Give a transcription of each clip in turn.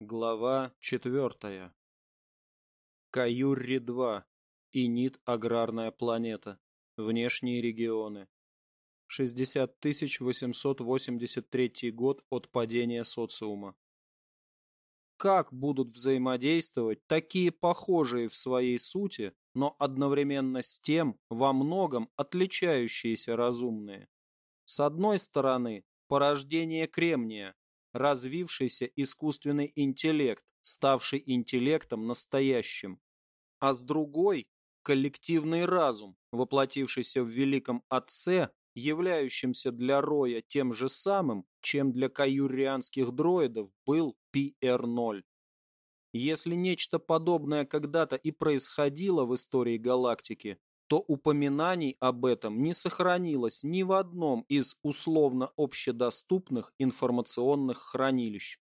Глава четвертая. Каюрри-2. Инит аграрная планета. Внешние регионы. 60 883 год от падения социума. Как будут взаимодействовать такие похожие в своей сути, но одновременно с тем во многом отличающиеся разумные? С одной стороны, порождение кремния, развившийся искусственный интеллект, ставший интеллектом настоящим, а с другой – коллективный разум, воплотившийся в Великом Отце, являющимся для Роя тем же самым, чем для каюрианских дроидов был PR-0. Если нечто подобное когда-то и происходило в истории галактики, то упоминаний об этом не сохранилось ни в одном из условно общедоступных информационных хранилищ.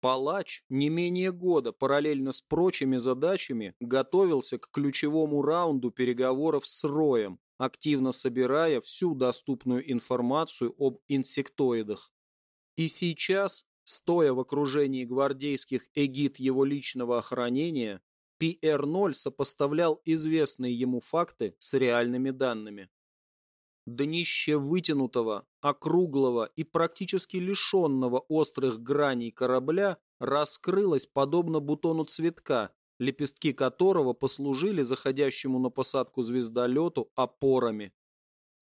Палач не менее года параллельно с прочими задачами готовился к ключевому раунду переговоров с Роем, активно собирая всю доступную информацию об инсектоидах. И сейчас, стоя в окружении гвардейских эгид его личного охранения, PR0 сопоставлял известные ему факты с реальными данными. Днище вытянутого, округлого и практически лишенного острых граней корабля раскрылось подобно бутону цветка, лепестки которого послужили заходящему на посадку звездолету опорами.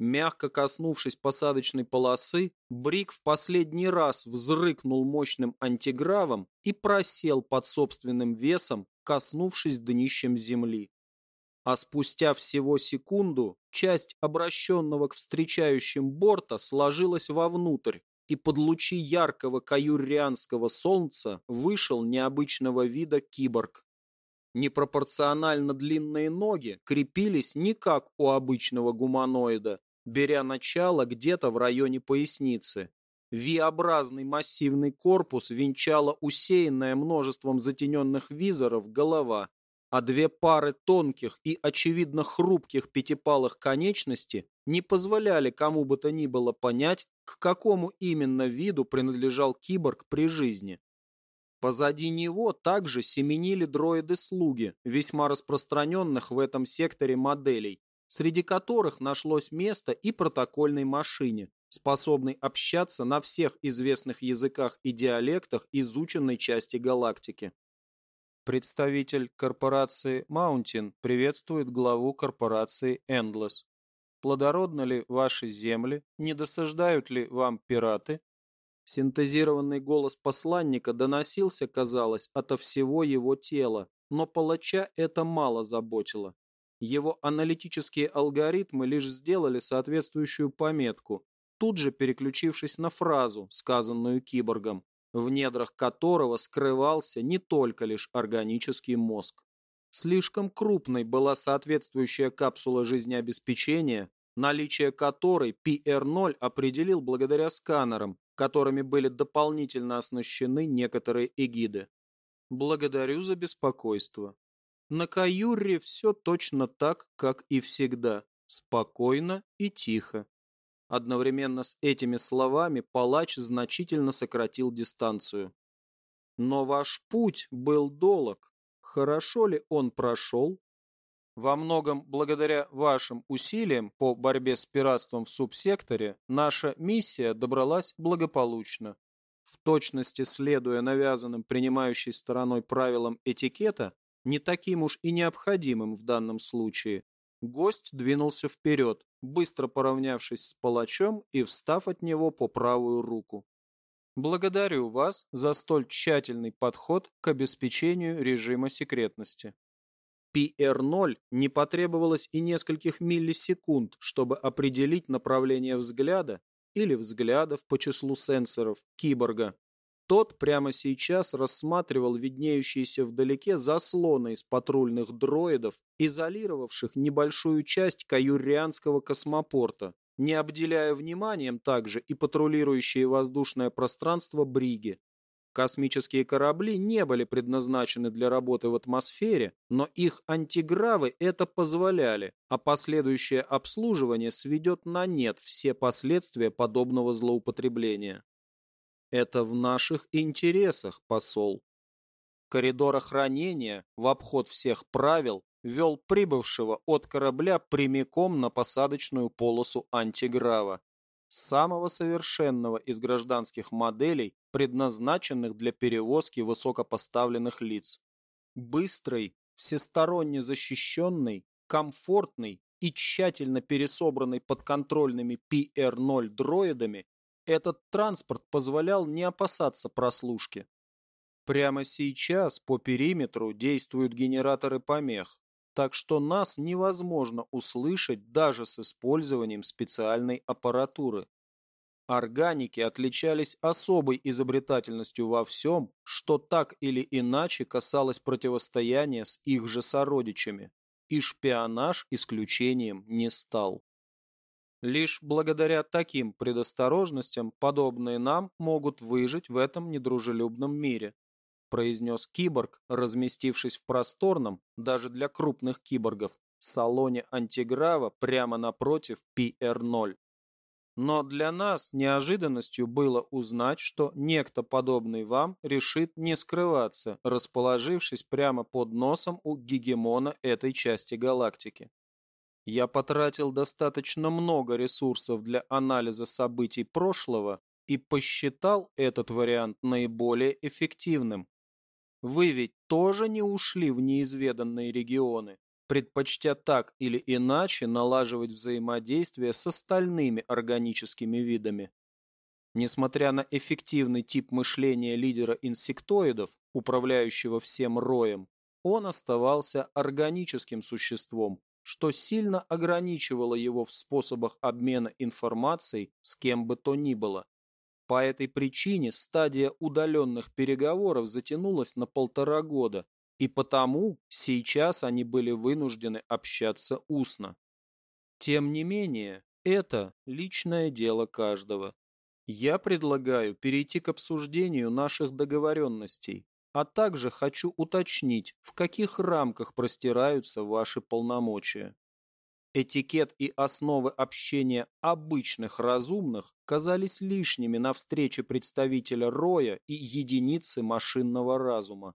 Мягко коснувшись посадочной полосы, Брик в последний раз взрыкнул мощным антигравом и просел под собственным весом, коснувшись днищем земли. А спустя всего секунду часть обращенного к встречающим борта сложилась вовнутрь, и под лучи яркого каюрианского солнца вышел необычного вида киборг. Непропорционально длинные ноги крепились не как у обычного гуманоида, беря начало где-то в районе поясницы, V-образный массивный корпус венчала усеянная множеством затененных визоров голова, а две пары тонких и, очевидно, хрупких пятипалых конечностей не позволяли кому бы то ни было понять, к какому именно виду принадлежал киборг при жизни. Позади него также семенили дроиды-слуги, весьма распространенных в этом секторе моделей, среди которых нашлось место и протокольной машине, способный общаться на всех известных языках и диалектах изученной части галактики. Представитель корпорации Mountain приветствует главу корпорации Endless. Плодородны ли ваши земли? Не досаждают ли вам пираты? Синтезированный голос посланника доносился, казалось, ото всего его тела, но палача это мало заботило. Его аналитические алгоритмы лишь сделали соответствующую пометку, тут же переключившись на фразу, сказанную киборгом, в недрах которого скрывался не только лишь органический мозг. Слишком крупной была соответствующая капсула жизнеобеспечения, наличие которой PR0 определил благодаря сканерам, которыми были дополнительно оснащены некоторые эгиды. Благодарю за беспокойство. На Каюре все точно так, как и всегда, спокойно и тихо. Одновременно с этими словами палач значительно сократил дистанцию. Но ваш путь был долг. Хорошо ли он прошел? Во многом благодаря вашим усилиям по борьбе с пиратством в субсекторе наша миссия добралась благополучно. В точности следуя навязанным принимающей стороной правилам этикета, не таким уж и необходимым в данном случае, гость двинулся вперед, быстро поравнявшись с палачом и встав от него по правую руку. Благодарю вас за столь тщательный подход к обеспечению режима секретности. PR0 не потребовалось и нескольких миллисекунд, чтобы определить направление взгляда или взглядов по числу сенсоров киборга, тот прямо сейчас рассматривал виднеющиеся вдалеке заслоны из патрульных дроидов, изолировавших небольшую часть каюрианского космопорта, не обделяя вниманием также и патрулирующие воздушное пространство бриги. Космические корабли не были предназначены для работы в атмосфере, но их антигравы это позволяли, а последующее обслуживание сведет на нет все последствия подобного злоупотребления. Это в наших интересах, посол. коридора хранения в обход всех правил вел прибывшего от корабля прямиком на посадочную полосу антиграва, самого совершенного из гражданских моделей, предназначенных для перевозки высокопоставленных лиц. Быстрый, всесторонне защищенный, комфортный и тщательно пересобранный подконтрольными PR-0 дроидами, этот транспорт позволял не опасаться прослушки. Прямо сейчас по периметру действуют генераторы помех, так что нас невозможно услышать даже с использованием специальной аппаратуры. Органики отличались особой изобретательностью во всем, что так или иначе касалось противостояния с их же сородичами, и шпионаж исключением не стал. Лишь благодаря таким предосторожностям подобные нам могут выжить в этом недружелюбном мире произнес киборг, разместившись в просторном, даже для крупных киборгов, салоне антиграва прямо напротив PR-0. Но для нас неожиданностью было узнать, что некто подобный вам решит не скрываться, расположившись прямо под носом у гегемона этой части галактики. Я потратил достаточно много ресурсов для анализа событий прошлого и посчитал этот вариант наиболее эффективным. Вы ведь тоже не ушли в неизведанные регионы, предпочтя так или иначе налаживать взаимодействие с остальными органическими видами. Несмотря на эффективный тип мышления лидера инсектоидов, управляющего всем роем, он оставался органическим существом, что сильно ограничивало его в способах обмена информацией с кем бы то ни было. По этой причине стадия удаленных переговоров затянулась на полтора года, и потому сейчас они были вынуждены общаться устно. Тем не менее, это личное дело каждого. Я предлагаю перейти к обсуждению наших договоренностей, а также хочу уточнить, в каких рамках простираются ваши полномочия. Этикет и основы общения обычных разумных казались лишними на встрече представителя роя и единицы машинного разума.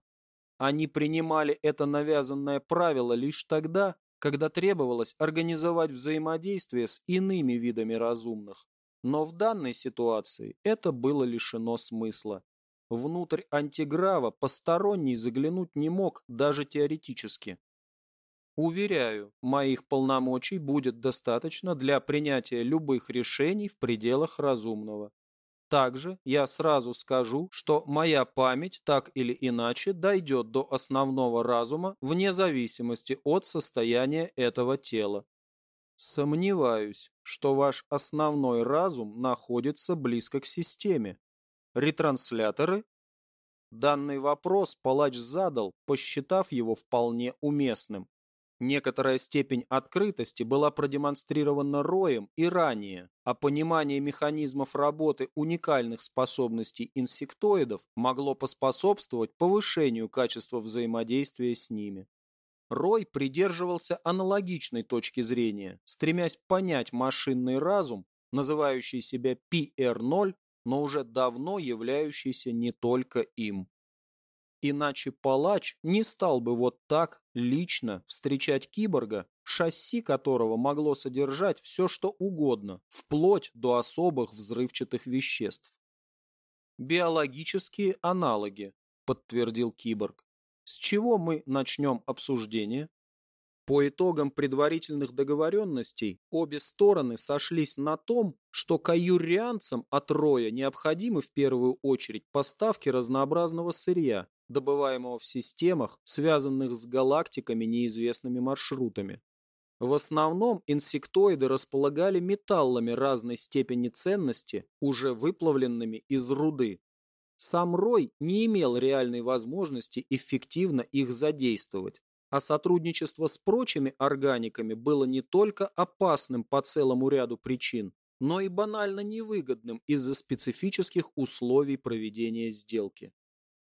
Они принимали это навязанное правило лишь тогда, когда требовалось организовать взаимодействие с иными видами разумных. Но в данной ситуации это было лишено смысла. Внутрь антиграва посторонний заглянуть не мог даже теоретически. Уверяю, моих полномочий будет достаточно для принятия любых решений в пределах разумного. Также я сразу скажу, что моя память так или иначе дойдет до основного разума вне зависимости от состояния этого тела. Сомневаюсь, что ваш основной разум находится близко к системе. Ретрансляторы? Данный вопрос палач задал, посчитав его вполне уместным. Некоторая степень открытости была продемонстрирована Роем и ранее, а понимание механизмов работы уникальных способностей инсектоидов могло поспособствовать повышению качества взаимодействия с ними. Рой придерживался аналогичной точки зрения, стремясь понять машинный разум, называющий себя PR-0, но уже давно являющийся не только им. Иначе палач не стал бы вот так лично встречать киборга, шасси которого могло содержать все, что угодно, вплоть до особых взрывчатых веществ. «Биологические аналоги», – подтвердил киборг. «С чего мы начнем обсуждение?» По итогам предварительных договоренностей обе стороны сошлись на том, что каюрианцам от Роя необходимы в первую очередь поставки разнообразного сырья, добываемого в системах, связанных с галактиками неизвестными маршрутами. В основном инсектоиды располагали металлами разной степени ценности, уже выплавленными из руды. Сам Рой не имел реальной возможности эффективно их задействовать, а сотрудничество с прочими органиками было не только опасным по целому ряду причин, но и банально невыгодным из-за специфических условий проведения сделки.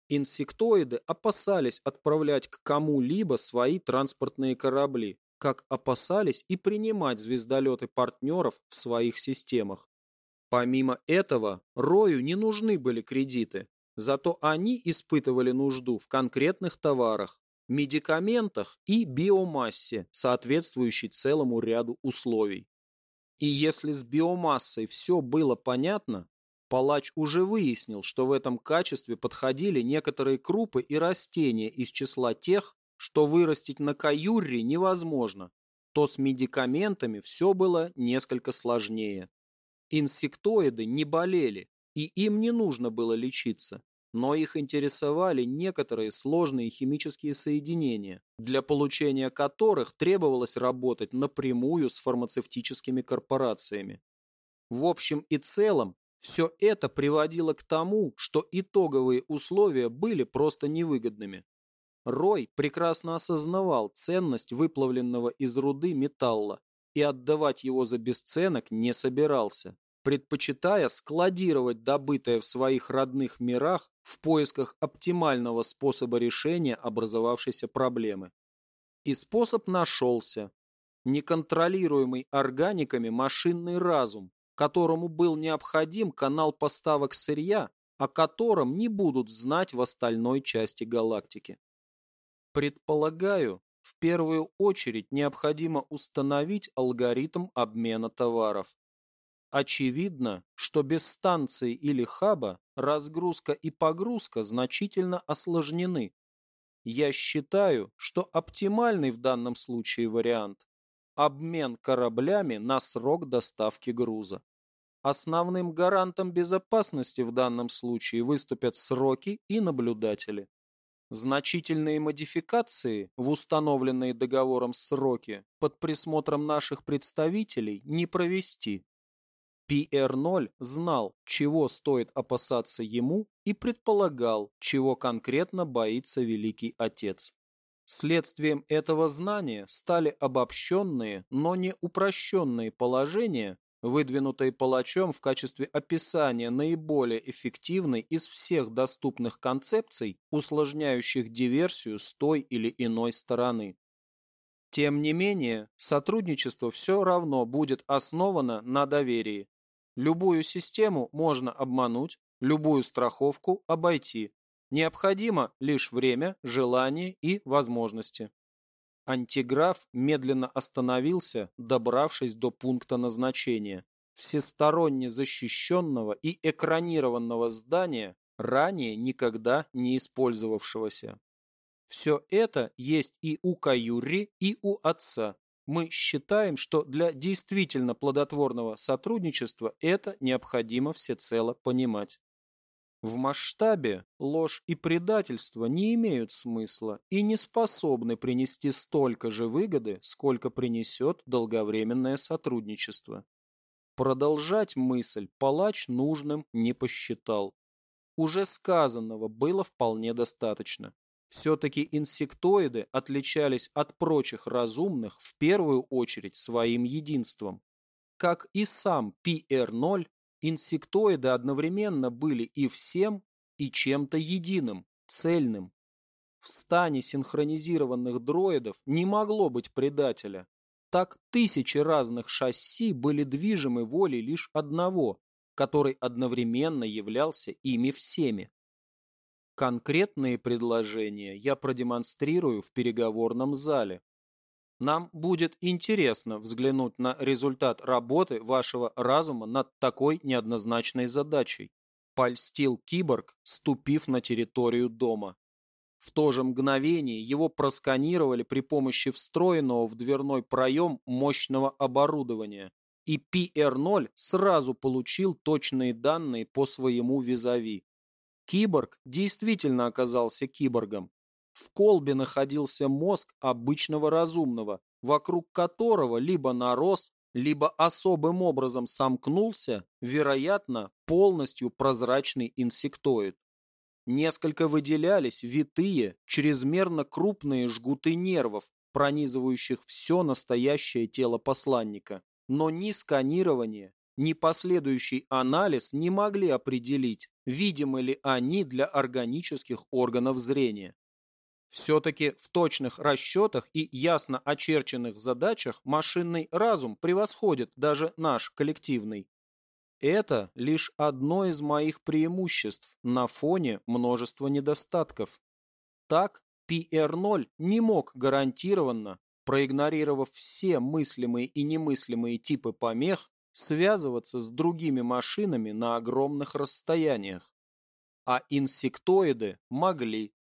Инсектоиды опасались отправлять к кому-либо свои транспортные корабли, как опасались и принимать звездолеты партнеров в своих системах. Помимо этого, Рою не нужны были кредиты. Зато они испытывали нужду в конкретных товарах, медикаментах и биомассе, соответствующей целому ряду условий. И если с биомассой все было понятно, палач уже выяснил, что в этом качестве подходили некоторые крупы и растения из числа тех, что вырастить на каюрре невозможно, то с медикаментами все было несколько сложнее. Инсектоиды не болели, и им не нужно было лечиться, но их интересовали некоторые сложные химические соединения, для получения которых требовалось работать напрямую с фармацевтическими корпорациями. В общем и целом, все это приводило к тому, что итоговые условия были просто невыгодными. Рой прекрасно осознавал ценность выплавленного из руды металла и отдавать его за бесценок не собирался, предпочитая складировать добытое в своих родных мирах в поисках оптимального способа решения образовавшейся проблемы. И способ нашелся. Неконтролируемый органиками машинный разум, которому был необходим канал поставок сырья, о котором не будут знать в остальной части галактики. Предполагаю, в первую очередь необходимо установить алгоритм обмена товаров. Очевидно, что без станции или хаба разгрузка и погрузка значительно осложнены. Я считаю, что оптимальный в данном случае вариант – обмен кораблями на срок доставки груза. Основным гарантом безопасности в данном случае выступят сроки и наблюдатели. Значительные модификации в установленные договором сроки под присмотром наших представителей не провести. PR0 знал, чего стоит опасаться ему и предполагал, чего конкретно боится Великий Отец. Следствием этого знания стали обобщенные, но не упрощенные положения, выдвинутые палачом в качестве описания наиболее эффективной из всех доступных концепций, усложняющих диверсию с той или иной стороны. Тем не менее, сотрудничество все равно будет основано на доверии. Любую систему можно обмануть, любую страховку обойти. Необходимо лишь время, желание и возможности. Антиграф медленно остановился, добравшись до пункта назначения. Всесторонне защищенного и экранированного здания, ранее никогда не использовавшегося. Все это есть и у Каюри, и у отца. Мы считаем, что для действительно плодотворного сотрудничества это необходимо всецело понимать. В масштабе ложь и предательство не имеют смысла и не способны принести столько же выгоды, сколько принесет долговременное сотрудничество. Продолжать мысль палач нужным не посчитал. Уже сказанного было вполне достаточно. Все-таки инсектоиды отличались от прочих разумных в первую очередь своим единством. Как и сам PR0, Инсектоиды одновременно были и всем, и чем-то единым, цельным. В стане синхронизированных дроидов не могло быть предателя. Так тысячи разных шасси были движимы волей лишь одного, который одновременно являлся ими всеми. Конкретные предложения я продемонстрирую в переговорном зале, нам будет интересно взглянуть на результат работы вашего разума над такой неоднозначной задачей. Польстил киборг, ступив на территорию дома. В то же мгновение его просканировали при помощи встроенного в дверной проем мощного оборудования, и PR0 сразу получил точные данные по своему визави. Киборг действительно оказался киборгом, в колбе находился мозг обычного разумного, вокруг которого либо нарос, либо особым образом сомкнулся, вероятно, полностью прозрачный инсектоид. Несколько выделялись витые, чрезмерно крупные жгуты нервов, пронизывающих все настоящее тело посланника. Но ни сканирование, ни последующий анализ не могли определить, видимы ли они для органических органов зрения. Все-таки в точных расчетах и ясно очерченных задачах машинный разум превосходит даже наш коллективный. Это лишь одно из моих преимуществ на фоне множества недостатков. Так, PR0 не мог гарантированно, проигнорировав все мыслимые и немыслимые типы помех, связываться с другими машинами на огромных расстояниях. А инсектоиды могли.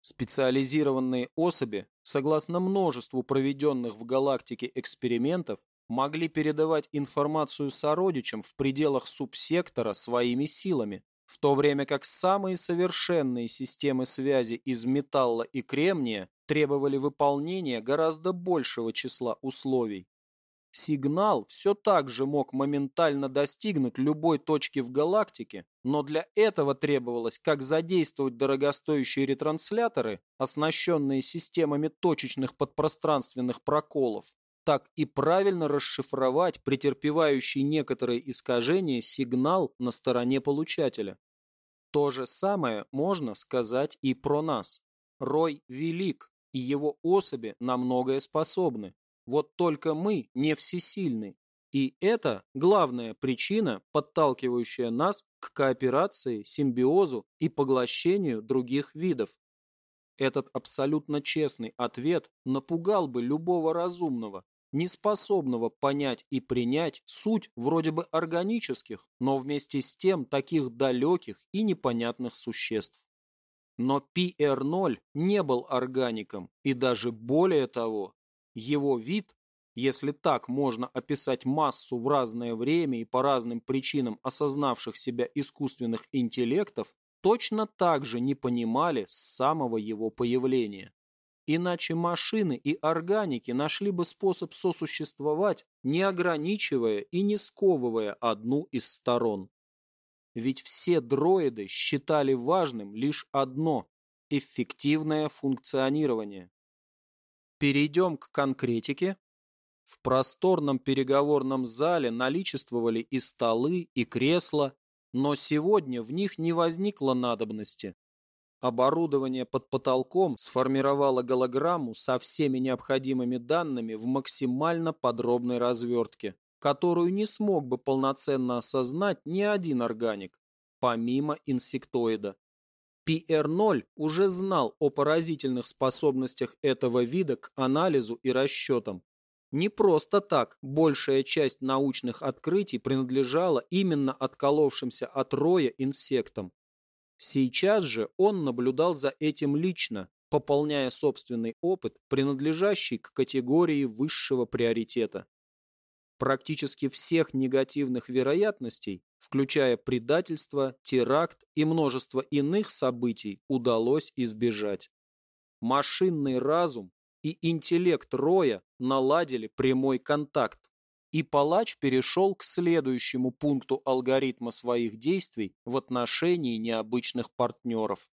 Специализированные особи, согласно множеству проведенных в галактике экспериментов, могли передавать информацию сородичам в пределах субсектора своими силами, в то время как самые совершенные системы связи из металла и кремния требовали выполнения гораздо большего числа условий. Сигнал все так же мог моментально достигнуть любой точки в галактике, но для этого требовалось как задействовать дорогостоящие ретрансляторы, оснащенные системами точечных подпространственных проколов, так и правильно расшифровать претерпевающий некоторые искажения сигнал на стороне получателя. То же самое можно сказать и про нас. Рой велик, и его особи на многое способны. Вот только мы не всесильны. И это главная причина, подталкивающая нас к кооперации, симбиозу и поглощению других видов. Этот абсолютно честный ответ напугал бы любого разумного, неспособного понять и принять суть вроде бы органических, но вместе с тем таких далеких и непонятных существ. Но PR0 не был органиком, и даже более того, его вид, если так можно описать массу в разное время и по разным причинам осознавших себя искусственных интеллектов, точно так же не понимали с самого его появления. Иначе машины и органики нашли бы способ сосуществовать, не ограничивая и не сковывая одну из сторон. Ведь все дроиды считали важным лишь одно – эффективное функционирование. Перейдем к конкретике. В просторном переговорном зале наличествовали и столы, и кресла, но сегодня в них не возникло надобности. Оборудование под потолком сформировало голограмму со всеми необходимыми данными в максимально подробной развертке, которую не смог бы полноценно осознать ни один органик, помимо инсектоида. PR0 уже знал о поразительных способностях этого вида к анализу и расчетам. Не просто так большая часть научных открытий принадлежала именно отколовшимся от роя инсектам. Сейчас же он наблюдал за этим лично, пополняя собственный опыт, принадлежащий к категории высшего приоритета. Практически всех негативных вероятностей, включая предательство, теракт и множество иных событий, удалось избежать. Машинный разум и интеллект Роя наладили прямой контакт, и палач перешел к следующему пункту алгоритма своих действий в отношении необычных партнеров.